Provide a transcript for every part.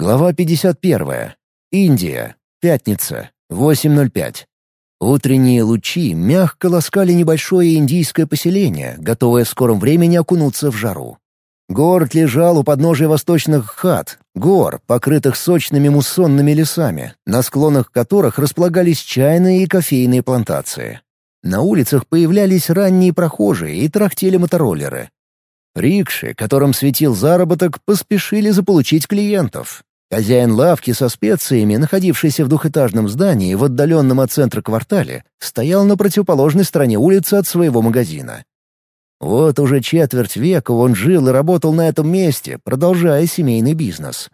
Глава 51. Индия. Пятница. 8.05. Утренние лучи мягко ласкали небольшое индийское поселение, готовое в скором времени окунуться в жару. Город лежал у подножия восточных хат, гор, покрытых сочными муссонными лесами, на склонах которых располагались чайные и кофейные плантации. На улицах появлялись ранние прохожие и трахтели мотороллеры. Рикши, которым светил заработок, поспешили заполучить клиентов. Хозяин лавки со специями, находившийся в двухэтажном здании в отдаленном от центра квартале, стоял на противоположной стороне улицы от своего магазина. Вот уже четверть века он жил и работал на этом месте, продолжая семейный бизнес.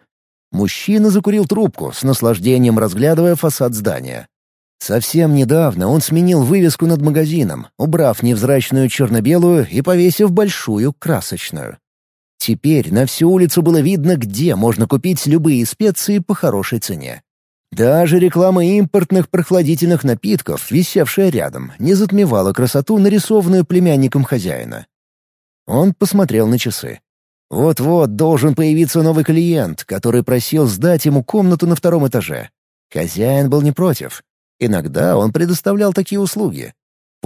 Мужчина закурил трубку, с наслаждением разглядывая фасад здания. Совсем недавно он сменил вывеску над магазином, убрав невзрачную черно-белую и повесив большую красочную. Теперь на всю улицу было видно, где можно купить любые специи по хорошей цене. Даже реклама импортных прохладительных напитков, висевшая рядом, не затмевала красоту, нарисованную племянником хозяина. Он посмотрел на часы. Вот-вот должен появиться новый клиент, который просил сдать ему комнату на втором этаже. Хозяин был не против. Иногда он предоставлял такие услуги.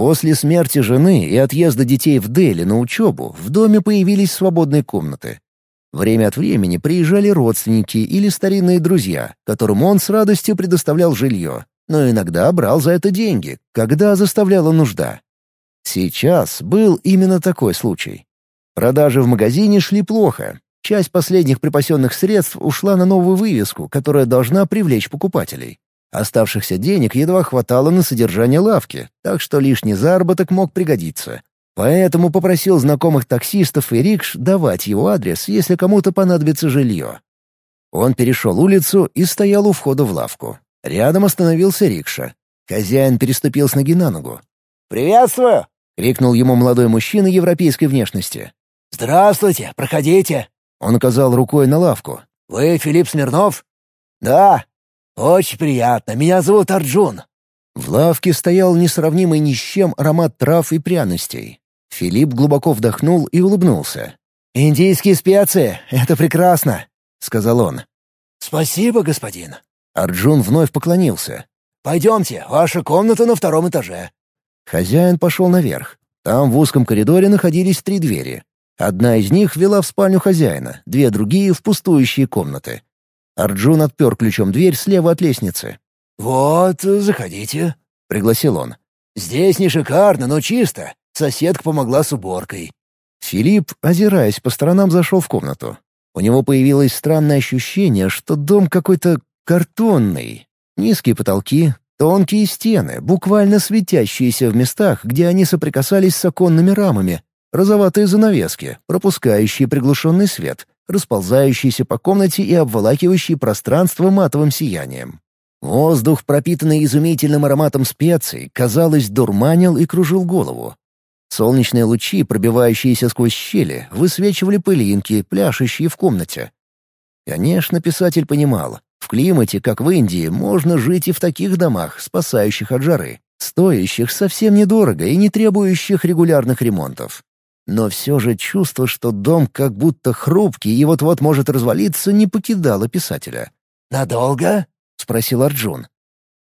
После смерти жены и отъезда детей в Дели на учебу в доме появились свободные комнаты. Время от времени приезжали родственники или старинные друзья, которым он с радостью предоставлял жилье, но иногда брал за это деньги, когда заставляла нужда. Сейчас был именно такой случай. Продажи в магазине шли плохо. Часть последних припасенных средств ушла на новую вывеску, которая должна привлечь покупателей. Оставшихся денег едва хватало на содержание лавки, так что лишний заработок мог пригодиться. Поэтому попросил знакомых таксистов и рикш давать его адрес, если кому-то понадобится жилье. Он перешел улицу и стоял у входа в лавку. Рядом остановился рикша. Хозяин переступил с ноги на ногу. «Приветствую!» — крикнул ему молодой мужчина европейской внешности. «Здравствуйте, проходите!» Он указал рукой на лавку. «Вы Филипп Смирнов?» «Да, «Очень приятно. Меня зовут Арджун». В лавке стоял несравнимый ни с чем аромат трав и пряностей. Филипп глубоко вдохнул и улыбнулся. «Индийские специи — это прекрасно», — сказал он. «Спасибо, господин». Арджун вновь поклонился. «Пойдемте, ваша комната на втором этаже». Хозяин пошел наверх. Там в узком коридоре находились три двери. Одна из них вела в спальню хозяина, две другие — в пустующие комнаты. Арджун отпер ключом дверь слева от лестницы. «Вот, заходите», — пригласил он. «Здесь не шикарно, но чисто. Соседка помогла с уборкой». Филипп, озираясь по сторонам, зашел в комнату. У него появилось странное ощущение, что дом какой-то картонный. Низкие потолки, тонкие стены, буквально светящиеся в местах, где они соприкасались с оконными рамами, розоватые занавески, пропускающие приглушенный свет, расползающийся по комнате и обволакивающий пространство матовым сиянием. Воздух, пропитанный изумительным ароматом специй, казалось, дурманил и кружил голову. Солнечные лучи, пробивающиеся сквозь щели, высвечивали пылинки, пляшущие в комнате. Конечно, писатель понимал, в климате, как в Индии, можно жить и в таких домах, спасающих от жары, стоящих совсем недорого и не требующих регулярных ремонтов. Но все же чувство, что дом как будто хрупкий и вот-вот может развалиться, не покидало писателя. «Надолго?» — спросил Арджун.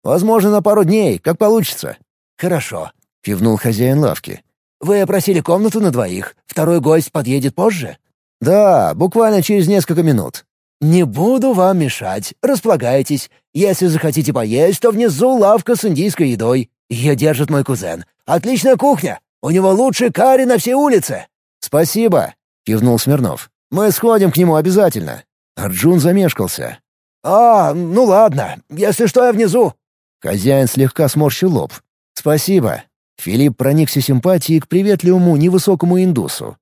«Возможно, на пару дней, как получится». «Хорошо», — кивнул хозяин лавки. «Вы опросили комнату на двоих. Второй гость подъедет позже?» «Да, буквально через несколько минут». «Не буду вам мешать. Располагайтесь. Если захотите поесть, то внизу лавка с индийской едой. Ее держит мой кузен. Отличная кухня. У него лучший карри на всей улице!» «Спасибо!» — кивнул Смирнов. «Мы сходим к нему обязательно!» Арджун замешкался. «А, ну ладно. Если что, я внизу». Хозяин слегка сморщил лоб. «Спасибо». Филипп проникся симпатией к приветливому невысокому индусу.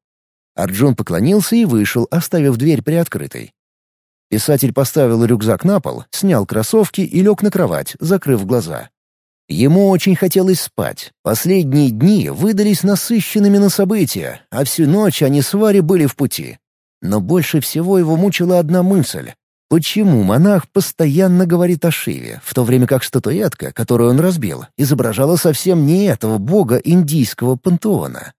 Арджун поклонился и вышел, оставив дверь приоткрытой. Писатель поставил рюкзак на пол, снял кроссовки и лег на кровать, закрыв глаза. Ему очень хотелось спать. Последние дни выдались насыщенными на события, а всю ночь они с Варей были в пути. Но больше всего его мучила одна мысль. Почему монах постоянно говорит о Шиве, в то время как статуэтка, которую он разбил, изображала совсем не этого бога индийского пантеона?